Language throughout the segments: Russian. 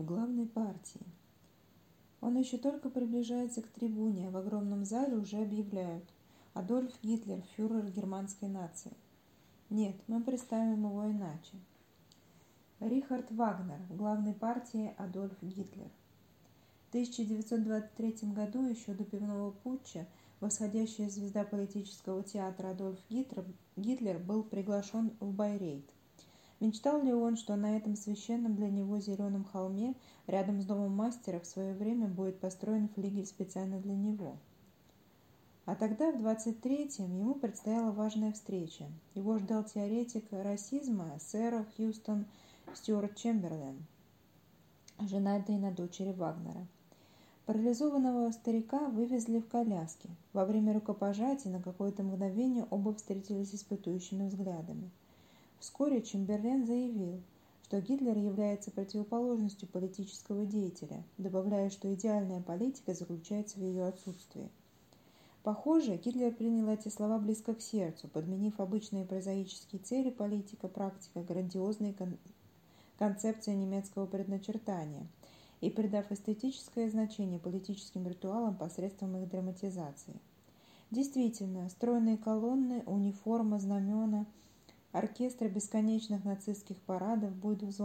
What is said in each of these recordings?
в главной партии. Он еще только приближается к трибуне, а в огромном зале уже объявляют «Адольф Гитлер, фюрер германской нации». Нет, мы представим его иначе. Рихард Вагнер в главной партии Адольф Гитлер. В 1923 году, еще до пивного путча, восходящая звезда политического театра Адольф Гитлер, Гитлер был приглашен в Байрейт. Мечтал ли он, что на этом священном для него зеленом холме, рядом с домом мастера, в свое время будет построен флигель специально для него? А тогда, в 23-м, ему предстояла важная встреча. Его ждал теоретик расизма сэра Хьюстон Стюарт Чемберлен, женатый на дочери Вагнера. Парализованного старика вывезли в коляске. Во время рукопожатия на какое-то мгновение оба встретились испытующими взглядами. Вскоре Чемберлен заявил, что Гитлер является противоположностью политического деятеля, добавляя, что идеальная политика заключается в ее отсутствии. Похоже, Гитлер принял эти слова близко к сердцу, подменив обычные прозаические цели политика, практика, грандиозные кон концепции немецкого предначертания – и придав эстетическое значение политическим ритуалам посредством их драматизации. Действительно, стройные колонны, униформа, знамена, оркестры бесконечных нацистских парадов будут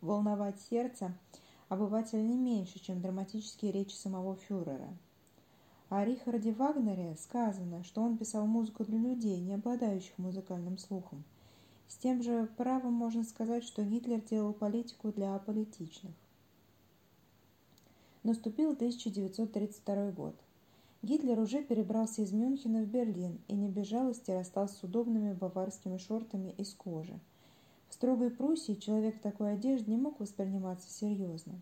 волновать сердце обывателя не меньше, чем драматические речи самого фюрера. О Рихарде Вагнере сказано, что он писал музыку для людей, не обладающих музыкальным слухом. С тем же правом можно сказать, что Гитлер делал политику для аполитичных. Наступил 1932 год. Гитлер уже перебрался из Мюнхена в Берлин и не без жалости расстался с удобными баварскими шортами из кожи. В строгой Пруссии человек в такой одежде не мог восприниматься серьезно,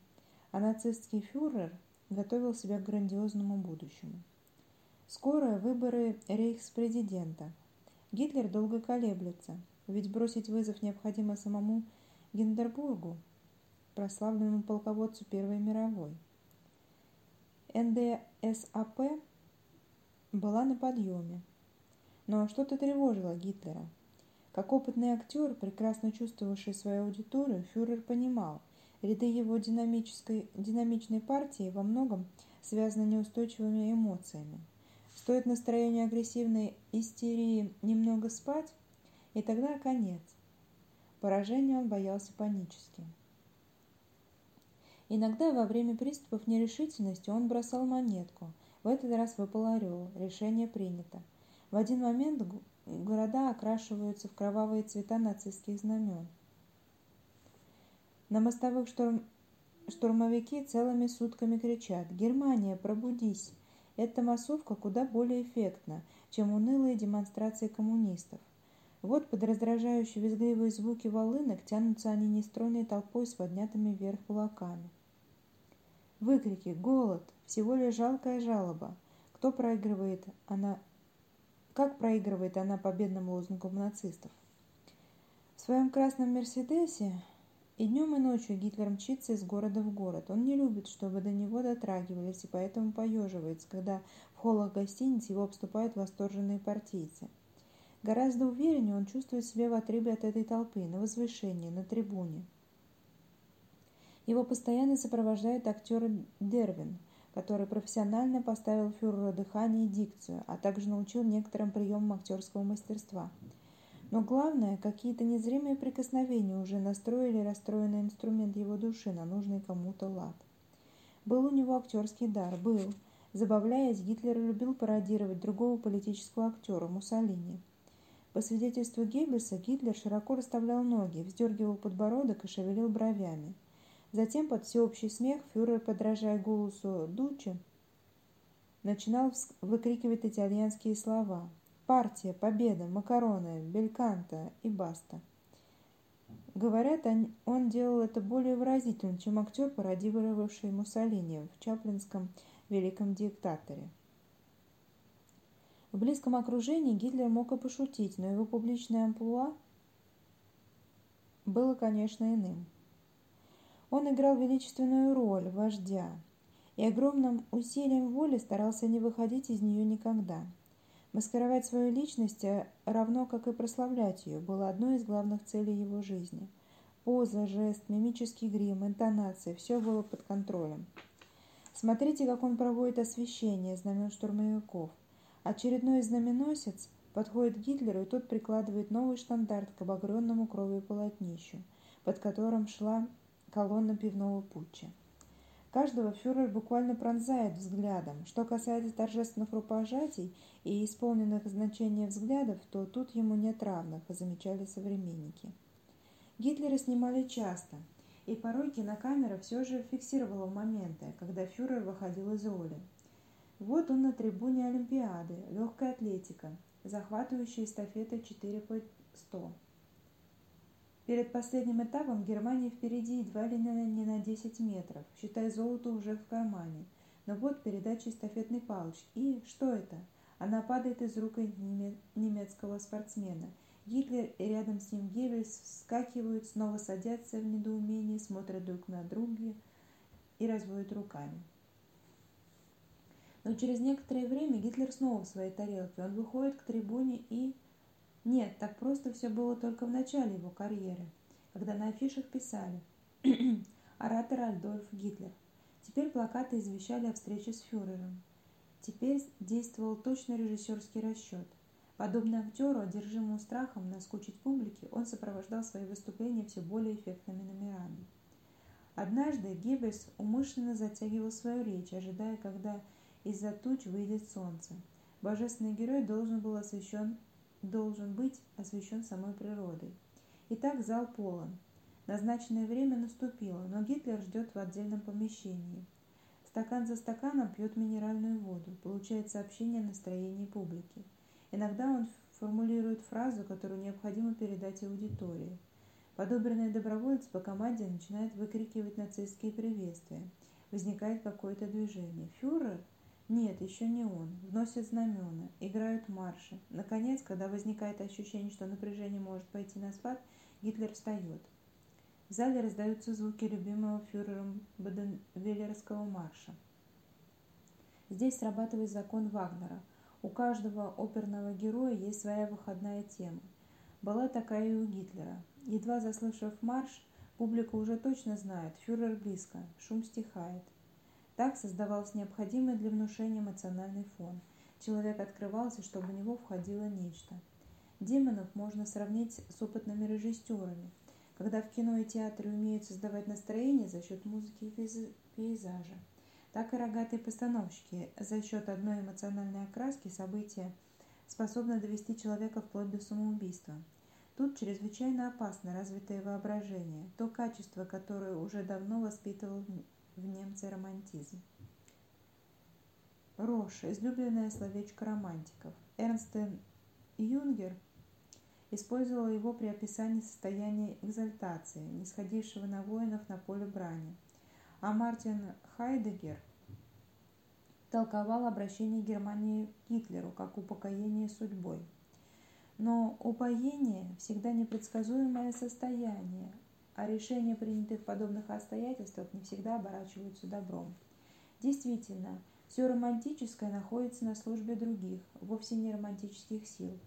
а нацистский фюрер готовил себя к грандиозному будущему. Скоро выборы рейхспрезидента. Гитлер долго колеблется, ведь бросить вызов необходимо самому Гиндербургу, прославленному полководцу Первой мировой – НДСАП была на подъеме. Но что-то тревожило Гитлера. Как опытный актер, прекрасно чувствовавший свою аудиторию, фюрер понимал, ряды его динамической, динамичной партии во многом связаны неустойчивыми эмоциями. Стоит настроению агрессивной истерии немного спать, и тогда конец. Поражения он боялся панически. Иногда во время приступов нерешительности он бросал монетку. В этот раз выпал орел. Решение принято. В один момент города окрашиваются в кровавые цвета нацистских знамен. На мостовых шторм... штурмовики целыми сутками кричат «Германия, пробудись!» Эта массовка куда более эффектна, чем унылые демонстрации коммунистов. Вот под раздражающие визгливые звуки волынок тянутся они нестройной толпой с поднятыми вверх кулаками. Выкрики, голод, всего лишь жалкая жалоба. Кто проигрывает она... Как проигрывает она победным лозунгам нацистов? В своем красном Мерседесе и днем, и ночью Гитлер мчится из города в город. Он не любит, чтобы до него дотрагивались, и поэтому поеживается, когда в холлах гостиниц его обступают восторженные партийцы. Гораздо увереннее он чувствует себя в отрыве от этой толпы, на возвышении, на трибуне. Его постоянно сопровождает актер Дервин, который профессионально поставил фюреру дыхание и дикцию, а также научил некоторым приемам актерского мастерства. Но главное, какие-то незримые прикосновения уже настроили расстроенный инструмент его души на нужный кому-то лад. Был у него актерский дар, был. Забавляясь, Гитлер любил пародировать другого политического актера, Муссолини. По свидетельству Геббельса, Гитлер широко расставлял ноги, вздергивал подбородок и шевелил бровями – Затем под всеобщий смех фюрер, подражая голосу Дучи, начинал выкрикивать итальянские слова «Партия», «Победа», «Макароны», «Бельканто» и «Баста». Говорят, он делал это более выразительно, чем актер, пародировавший Муссолини в Чаплинском «Великом диктаторе». В близком окружении Гитлер мог и пошутить, но его публичное амплуа было, конечно, иным. Он играл величественную роль вождя и огромным усилием воли старался не выходить из нее никогда. Маскировать свою личность, э, равно как и прославлять ее, было одной из главных целей его жизни. Поза, жест, мимический грим, интонация – все было под контролем. Смотрите, как он проводит освещение знамен штурмовиков. Очередной знаменосец подходит к Гитлеру, и тот прикладывает новый штандарт к обогренному кровью полотнищу, под которым шла колонна пивного путча. Каждого фюрер буквально пронзает взглядом. Что касается торжественных рукопожатий и исполненных значения взглядов, то тут ему нет равных, замечали современники. Гитлера снимали часто, и порой кинокамера все же фиксировала моменты, когда фюрер выходил из роли. Вот он на трибуне Олимпиады, легкая атлетика, захватывающая эстафеты 4 по 100. Перед последним этапом Германия впереди едва ли не на 10 метров, считай золото уже в кармане. Но вот передача эстафетной палочки. И что это? Она падает из рук немецкого спортсмена. Гитлер и рядом с ним Геббельс вскакивают, снова садятся в недоумении, смотрят друг на друга и разводят руками. Но через некоторое время Гитлер снова в своей тарелке. Он выходит к трибуне и нет, так просто все было только в начале его карьеры, когда на афишах писали «Оратор Альдольф Гитлер». Теперь плакаты извещали о встрече с фюрером. Теперь действовал точно режиссерский расчет. Подобно актеру, одержимому страхом наскучить публике, он сопровождал свои выступления все более эффектными номерами. Однажды Геббельс умышленно затягивал свою речь, ожидая, когда из-за туч выйдет солнце. Божественный герой должен был освящен должен быть освещен самой природой. Итак, зал полон. Назначенное время наступило, но Гитлер ждет в отдельном помещении. Стакан за стаканом пьет минеральную воду, получает сообщение о настроении публики. Иногда он формулирует фразу, которую необходимо передать аудитории. Подобранные добровольцы по команде начинают выкрикивать нацистские приветствия. Возникает какое-то движение. Фюрер нет, еще не он. Вносят знамена, играют марши. Наконец, когда возникает ощущение, что напряжение может пойти на спад, Гитлер встает. В зале раздаются звуки любимого фюрером Баденвиллерского марша. Здесь срабатывает закон Вагнера. У каждого оперного героя есть своя выходная тема. Была такая и у Гитлера. Едва заслышав марш, публика уже точно знает, фюрер близко, шум стихает. Так создавался необходимый для внушения эмоциональный фон. Человек открывался, чтобы в него входило нечто. Демонов можно сравнить с опытными режиссерами, когда в кино и театре умеют создавать настроение за счет музыки и пейзажа. Так и рогатые постановщики за счет одной эмоциональной окраски события способны довести человека вплоть до самоубийства. Тут чрезвычайно опасно развитое воображение, то качество, которое уже давно воспитывал в немце романтизм. Рош – излюбленное словечко романтиков. Эрнстен Юнгер использовал его при описании состояния экзальтации, нисходившего на воинов на поле брани. А Мартин Хайдегер толковал обращение Германии к Гитлеру как упокоение судьбой. Но упоение – всегда непредсказуемое состояние, а решения, принятые в подобных обстоятельствах, не всегда оборачиваются добром. Действительно, все романтическое находится на службе других, вовсе не романтических сил.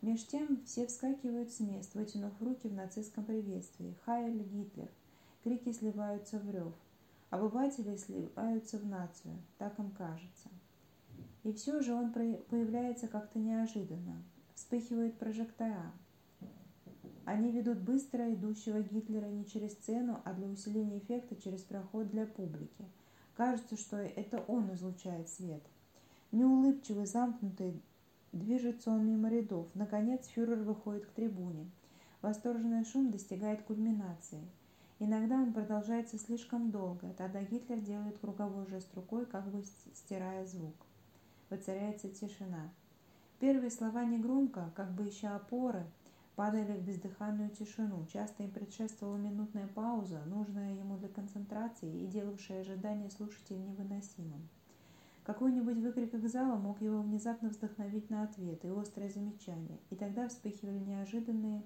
Меж тем все вскакивают с мест, вытянув руки в нацистском приветствии. «Хайль Гитлер!» Крики сливаются в рев. Обыватели сливаются в нацию, так им кажется. И все же он появляется как-то неожиданно. Вспыхивают прожектора, они ведут быстро идущего Гитлера не через сцену, а для усиления эффекта через проход для публики. Кажется, что это он излучает свет. Неулыбчивый, замкнутый, движется он мимо рядов. Наконец фюрер выходит к трибуне. Восторженный шум достигает кульминации. Иногда он продолжается слишком долго, тогда Гитлер делает круговой жест рукой, как бы стирая звук. Воцаряется тишина. Первые слова негромко, как бы ища опоры, падали в бездыханную тишину. Часто им предшествовала минутная пауза, нужная ему для концентрации и делавшая ожидание слушателя невыносимым. Какой-нибудь выкрик из зала мог его внезапно вдохновить на ответ и острое замечание, и тогда вспыхивали неожиданные,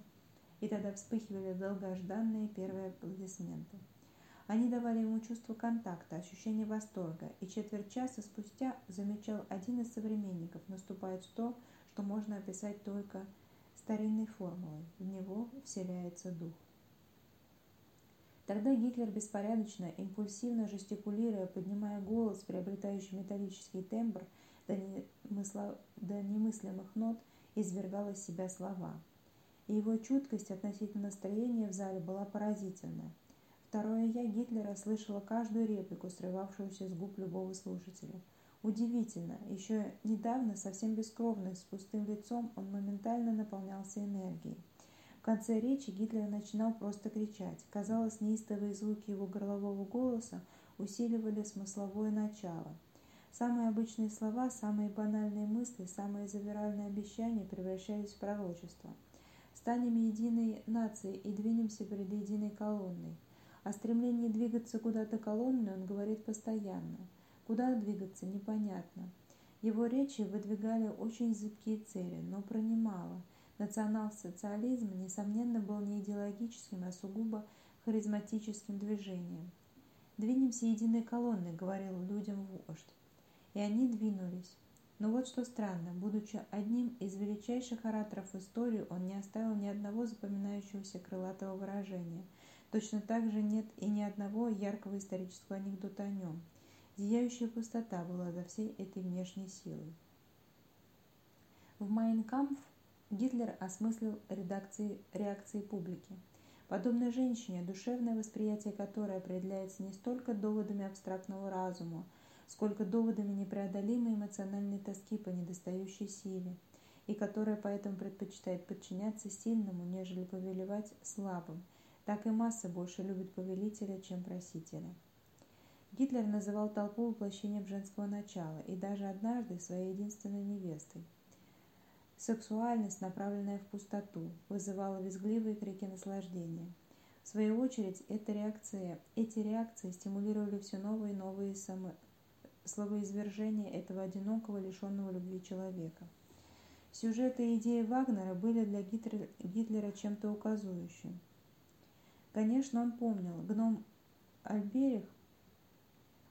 и тогда вспыхивали долгожданные первые аплодисменты. Они давали ему чувство контакта, ощущение восторга, и четверть часа спустя замечал один из современников, наступает то, что можно описать только старинной формулой. В него вселяется дух. Тогда Гитлер беспорядочно, импульсивно жестикулируя, поднимая голос, приобретающий металлический тембр до, немысла... до немыслимых нот, извергал из себя слова. И его чуткость относительно настроения в зале была поразительна. Второе «я» Гитлера слышала каждую реплику, срывавшуюся с губ любого слушателя. Удивительно, еще недавно, совсем бескровный, с пустым лицом, он моментально наполнялся энергией конце речи Гитлер начинал просто кричать. Казалось, неистовые звуки его горлового голоса усиливали смысловое начало. Самые обычные слова, самые банальные мысли, самые завиральные обещания превращались в пророчество. Станем единой нацией и двинемся перед единой колонной. О стремлении двигаться куда-то колонной он говорит постоянно. Куда двигаться, непонятно. Его речи выдвигали очень зыбкие цели, но про немало – Национал-социализм, несомненно, был не идеологическим, а сугубо харизматическим движением. «Двинемся единой колонной», — говорил людям вождь. И они двинулись. Но вот что странно, будучи одним из величайших ораторов истории, он не оставил ни одного запоминающегося крылатого выражения. Точно так же нет и ни одного яркого исторического анекдота о нем. Зияющая пустота была за всей этой внешней силой. В «Майнкампф» Гитлер осмыслил редакции, реакции публики. Подобно женщине, душевное восприятие которой определяется не столько доводами абстрактного разума, сколько доводами непреодолимой эмоциональной тоски по недостающей силе, и которая поэтому предпочитает подчиняться сильному, нежели повелевать слабым, так и масса больше любит повелителя, чем просителя. Гитлер называл толпу воплощением женского начала и даже однажды своей единственной невестой – Сексуальность, направленная в пустоту, вызывала визгливые крики наслаждения. В свою очередь, эта реакция, эти реакции стимулировали все новые и новые само... словоизвержения этого одинокого, лишенного любви человека. Сюжеты и идеи Вагнера были для Гитлера, Гитлера чем-то указующим. Конечно, он помнил, гном Альберих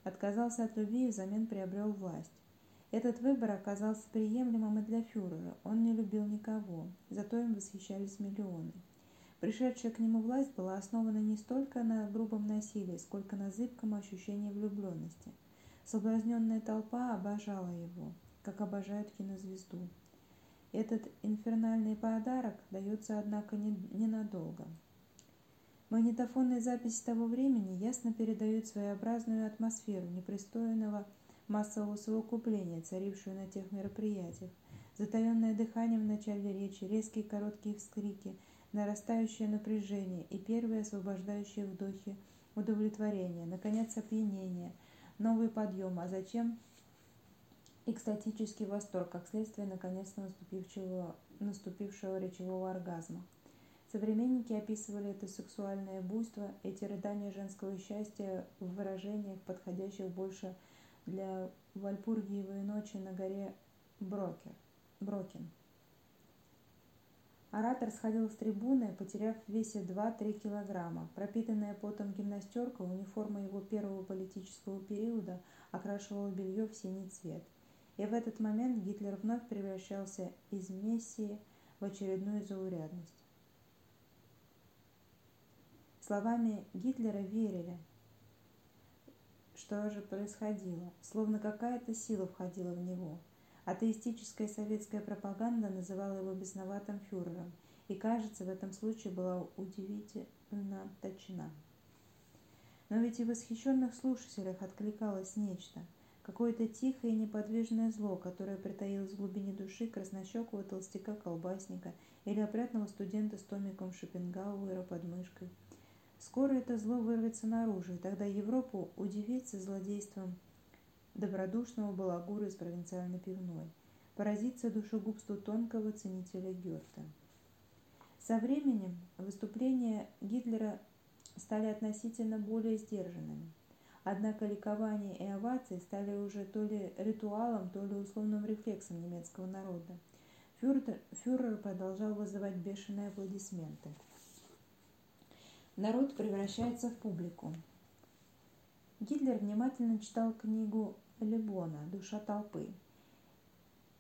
отказался от любви и взамен приобрел власть. Этот выбор оказался приемлемым и для фюрера. Он не любил никого, зато им восхищались миллионы. Пришедшая к нему власть была основана не столько на грубом насилии, сколько на зыбком ощущении влюбленности. Соблазненная толпа обожала его, как обожают кинозвезду. Этот инфернальный подарок дается, однако, ненадолго. Магнитофонные записи того времени ясно передают своеобразную атмосферу непристойного массового совокупления, царившую на тех мероприятиях, затаенное дыхание в начале речи, резкие короткие вскрики, нарастающее напряжение и первые освобождающие вдохи удовлетворения, наконец опьянение, новый подъем, а затем экстатический восторг, как следствие наконец наступившего, наступившего речевого оргазма. Современники описывали это сексуальное буйство, эти рыдания женского счастья в выражениях, подходящих больше для Вальпургиевой ночи на горе Брокер, Брокин. Оратор сходил с трибуны, потеряв в весе 2-3 килограмма. Пропитанная потом гимнастерка, униформа его первого политического периода, окрашивала белье в синий цвет. И в этот момент Гитлер вновь превращался из Мессии в очередную заурядность. Словами Гитлера верили – что же происходило? Словно какая-то сила входила в него. Атеистическая советская пропаганда называла его бесноватым фюрером, и, кажется, в этом случае была удивительно точна. Но ведь и в восхищенных слушателях откликалось нечто, какое-то тихое и неподвижное зло, которое притаилось в глубине души краснощекого толстяка-колбасника или опрятного студента с томиком Шопенгауэра под мышкой – Скоро это зло вырвется наружу, и тогда Европу удивится злодейством добродушного балагура из провинциальной пивной, поразится душегубству тонкого ценителя Гёте. Со временем выступления Гитлера стали относительно более сдержанными. Однако ликование и овации стали уже то ли ритуалом, то ли условным рефлексом немецкого народа. Фюрер, фюрер продолжал вызывать бешеные аплодисменты народ превращается в публику. Гитлер внимательно читал книгу Лебона «Душа толпы».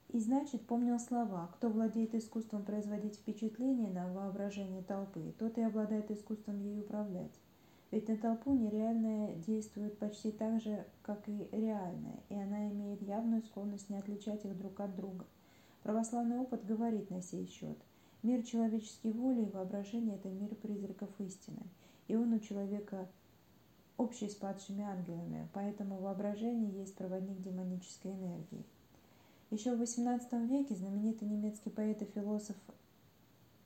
И значит, помнил слова «Кто владеет искусством производить впечатление на воображение толпы, тот и обладает искусством ей управлять». Ведь на толпу нереальное действует почти так же, как и реальное, и она имеет явную склонность не отличать их друг от друга. Православный опыт говорит на сей счет. Мир человеческой воли и воображения – это мир призраков истины, и он у человека общий с падшими ангелами, поэтому воображение есть проводник демонической энергии. Еще в XVIII веке знаменитый немецкий поэт и философ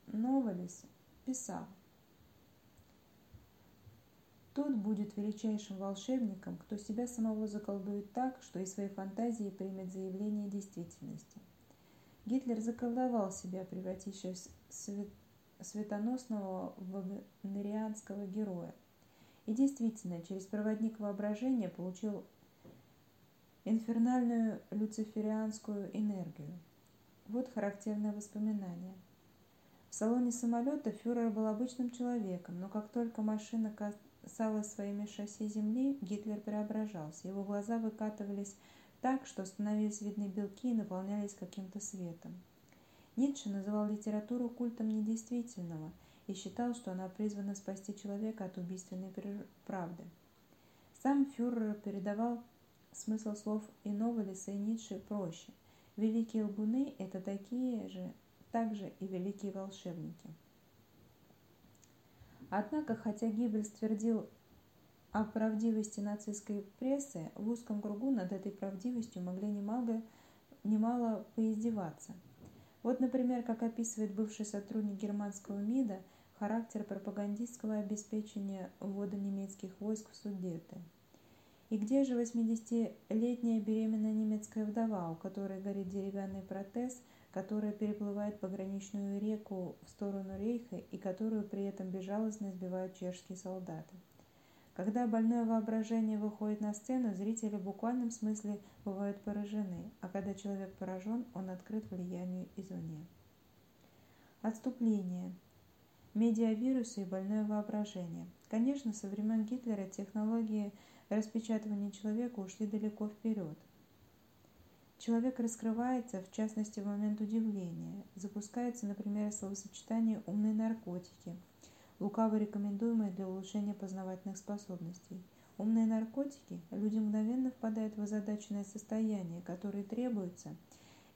Новелис писал тот будет величайшим волшебником, кто себя самого заколдует так, что из своей фантазии примет заявление действительности. Гитлер заколдовал себя, превратившись в светоносного вагнерианского героя. И действительно, через проводник воображения получил инфернальную люциферианскую энергию. Вот характерное воспоминание. В салоне самолета фюрер был обычным человеком, но как только машина касалась своими шасси земли, Гитлер преображался. Его глаза выкатывались так, что становились видны белки и наполнялись каким-то светом. Ницше называл литературу культом недействительного и считал, что она призвана спасти человека от убийственной правды. Сам фюрер передавал смысл слов и Новелиса, и Ницше проще. Великие лгуны – это такие же, также и великие волшебники. Однако, хотя Гиббельс твердил о правдивости нацистской прессы, в узком кругу над этой правдивостью могли немало, немало поиздеваться. Вот, например, как описывает бывший сотрудник германского МИДа характер пропагандистского обеспечения ввода немецких войск в Судеты. И где же 80-летняя беременная немецкая вдова, у которой горит деревянный протез, которая переплывает пограничную реку в сторону рейха и которую при этом безжалостно избивают чешские солдаты? Когда больное воображение выходит на сцену, зрители в буквальном смысле бывают поражены, а когда человек поражен, он открыт влиянию извне. Отступление. Медиавирусы и больное воображение. Конечно, со времен Гитлера технологии распечатывания человека ушли далеко вперед. Человек раскрывается, в частности, в момент удивления. Запускается, например, словосочетание «умные наркотики», лукаво рекомендуемые для улучшения познавательных способностей. Умные наркотики, люди мгновенно впадают в озадаченное состояние, которое требуется.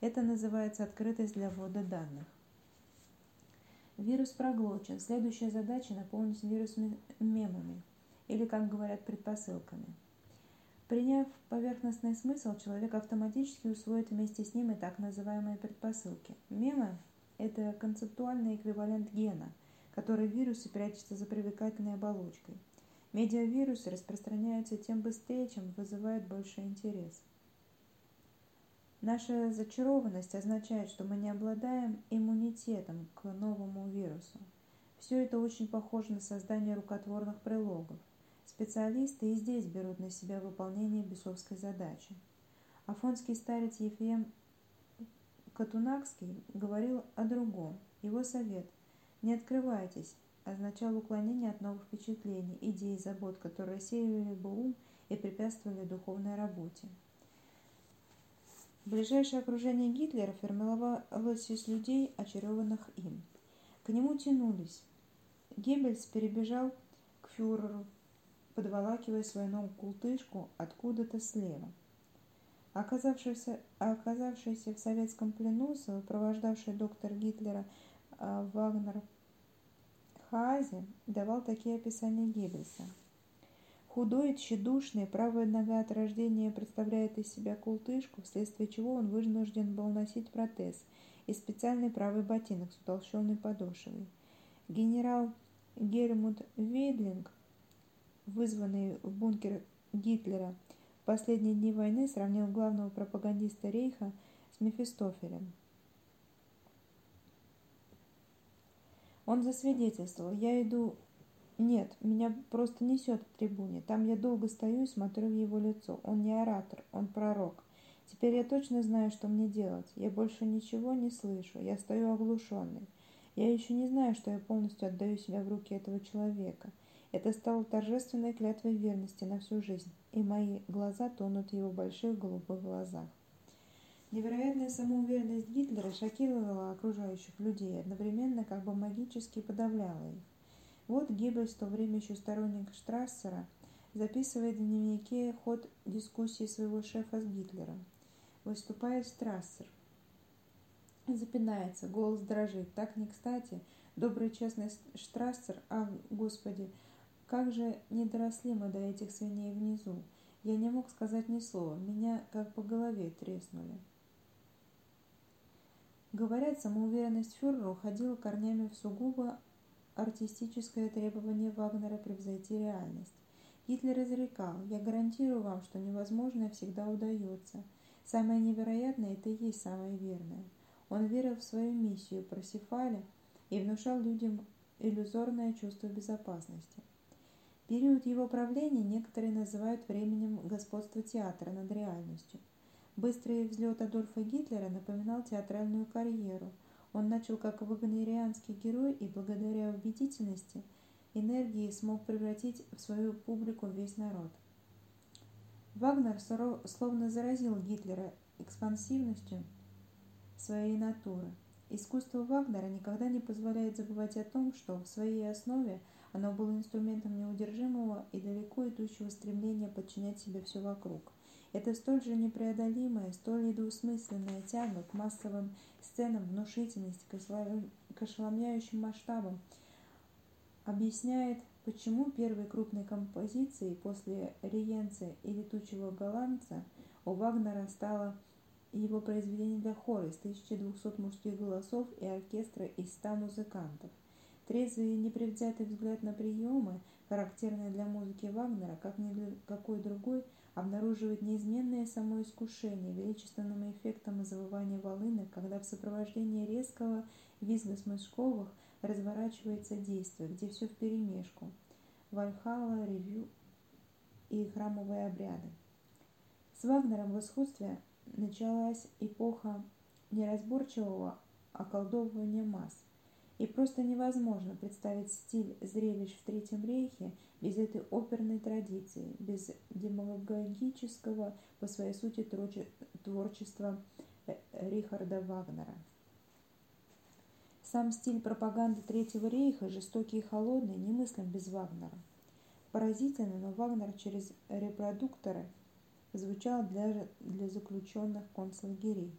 Это называется открытость для ввода данных. Вирус проглочен. Следующая задача – наполнить вирус мемами – или, как говорят, предпосылками. Приняв поверхностный смысл, человек автоматически усвоит вместе с ним и так называемые предпосылки. Мемы – это концептуальный эквивалент гена, который в вирусе прячется за привлекательной оболочкой. Медиавирусы распространяются тем быстрее, чем вызывают больше интерес. Наша зачарованность означает, что мы не обладаем иммунитетом к новому вирусу. Все это очень похоже на создание рукотворных прилогов. Специалисты и здесь берут на себя выполнение бесовской задачи. Афонский старец Ефрем Катунакский говорил о другом. Его совет «Не открывайтесь» означал уклонение от новых впечатлений, идей, забот, которые сеяли бы ум и препятствовали духовной работе. Ближайшее окружение Гитлера формировалось из людей, очарованных им. К нему тянулись. Геббельс перебежал к фюреру, подволакивая свою ногу култышку откуда-то слева. Оказавшийся, оказавшийся в советском плену, сопровождавший доктор Гитлера а, Вагнер Хаазе, давал такие описания Геббельса. Худой, тщедушный, правая нога от рождения представляет из себя култышку, вследствие чего он вынужден был носить протез и специальный правый ботинок с утолщенной подошвой. Генерал Гельмут Вейдлинг вызванный в бункер Гитлера в последние дни войны, сравнил главного пропагандиста Рейха с Мефистофелем. Он засвидетельствовал, я иду... Нет, меня просто несет к трибуне. Там я долго стою и смотрю в его лицо. Он не оратор, он пророк. Теперь я точно знаю, что мне делать. Я больше ничего не слышу. Я стою оглушенный. Я еще не знаю, что я полностью отдаю себя в руки этого человека – это стало торжественной клятвой верности на всю жизнь, и мои глаза тонут в его больших голубых глазах. Невероятная самоуверенность Гитлера шокировала окружающих людей, одновременно как бы магически подавляла их. Вот Геббельс, в то время еще сторонник Штрассера, записывает в дневнике ход дискуссии своего шефа с Гитлером. Выступает Штрассер. Запинается, голос дрожит. Так не кстати. Добрый честный Штрассер, ах, господи, как же не доросли мы до этих свиней внизу. Я не мог сказать ни слова, меня как по голове треснули. Говорят, самоуверенность фюрера уходила корнями в сугубо артистическое требование Вагнера превзойти реальность. Гитлер изрекал, я гарантирую вам, что невозможное всегда удается. Самое невероятное – это и есть самое верное. Он верил в свою миссию Парсифаля и внушал людям иллюзорное чувство безопасности. Период его правления некоторые называют временем господства театра над реальностью – Быстрый взлет Адольфа Гитлера напоминал театральную карьеру. Он начал как вагнерианский герой и благодаря убедительности, энергии смог превратить в свою публику весь народ. Вагнер словно заразил Гитлера экспансивностью своей натуры. Искусство Вагнера никогда не позволяет забывать о том, что в своей основе оно было инструментом неудержимого и далеко идущего стремления подчинять себе все вокруг – это столь же непреодолимая, столь недвусмысленная тяга к массовым сценам, внушительность, к ошеломляющим масштабам объясняет, почему первой крупной композицией после «Риенца» и «Летучего голландца» у Вагнера стало его произведение для хора из 1200 мужских голосов и оркестра из 100 музыкантов. Трезвый и непредвзятый взгляд на приемы, характерные для музыки Вагнера, как ни для какой другой – обнаруживает неизменное самоискушение величественным эффектом завывания волны, когда в сопровождении резкого визга смычковых разворачивается действие, где все вперемешку. Вальхалла, ревю и храмовые обряды. С Вагнером в искусстве началась эпоха неразборчивого околдовывания масс. И просто невозможно представить стиль зрелищ в Третьем рейхе без этой оперной традиции, без демагогического по своей сути творчества э, Рихарда Вагнера. Сам стиль пропаганды Третьего рейха, жестокий и холодный, немыслим без Вагнера. Поразительно, но Вагнер через репродукторы звучал для, для заключенных концлагерей.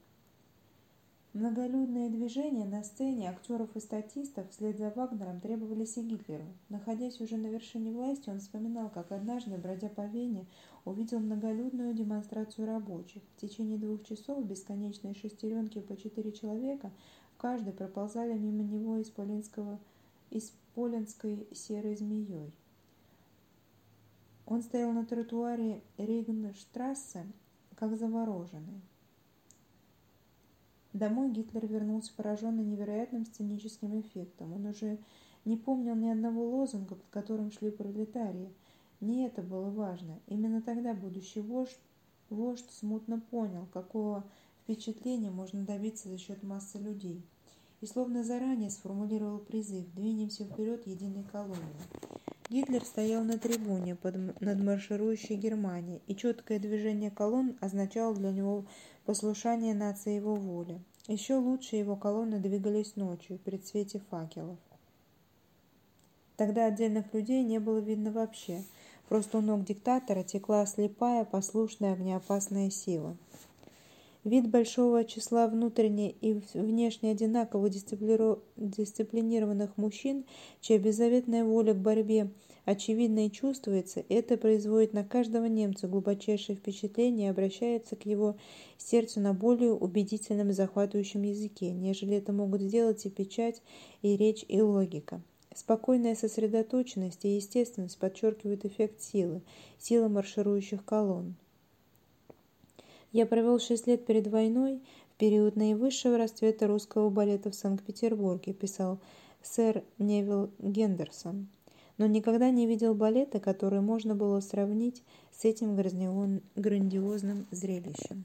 Многолюдные движения на сцене актеров и статистов вслед за Вагнером требовались и Гитлеру. Находясь уже на вершине власти, он вспоминал, как однажды, бродя по Вене, увидел многолюдную демонстрацию рабочих. В течение двух часов бесконечные шестеренки по четыре человека в каждой проползали мимо него из, Полинского, из Полинской серой змеей. Он стоял на тротуаре Рейгнштрассе, как завороженный. Домой Гитлер вернулся пораженный невероятным сценическим эффектом. Он уже не помнил ни одного лозунга, под которым шли пролетарии. Не это было важно. Именно тогда будущий вождь, вождь смутно понял, какого впечатления можно добиться за счет массы людей. И словно заранее сформулировал призыв «Двинемся вперед единой колонной». Гитлер стоял на трибуне под, над марширующей Германией, и четкое движение колонн означало для него послушание нации его воли. Еще лучше его колонны двигались ночью, при свете факелов. Тогда отдельных людей не было видно вообще. Просто у ног диктатора текла слепая, послушная, огнеопасная сила. Вид большого числа внутренне и внешне одинаково дисциплинированных мужчин, чья беззаветная воля к борьбе очевидно и чувствуется, это производит на каждого немца глубочайшее впечатление и обращается к его сердцу на более убедительном и захватывающем языке, нежели это могут сделать и печать, и речь, и логика. Спокойная сосредоточенность и естественность подчеркивают эффект силы, силы марширующих колонн. Я провел шесть лет перед войной, в период наивысшего расцвета русского балета в Санкт-Петербурге, писал сэр Невилл Гендерсон, но никогда не видел балета, который можно было сравнить с этим грандиозным зрелищем.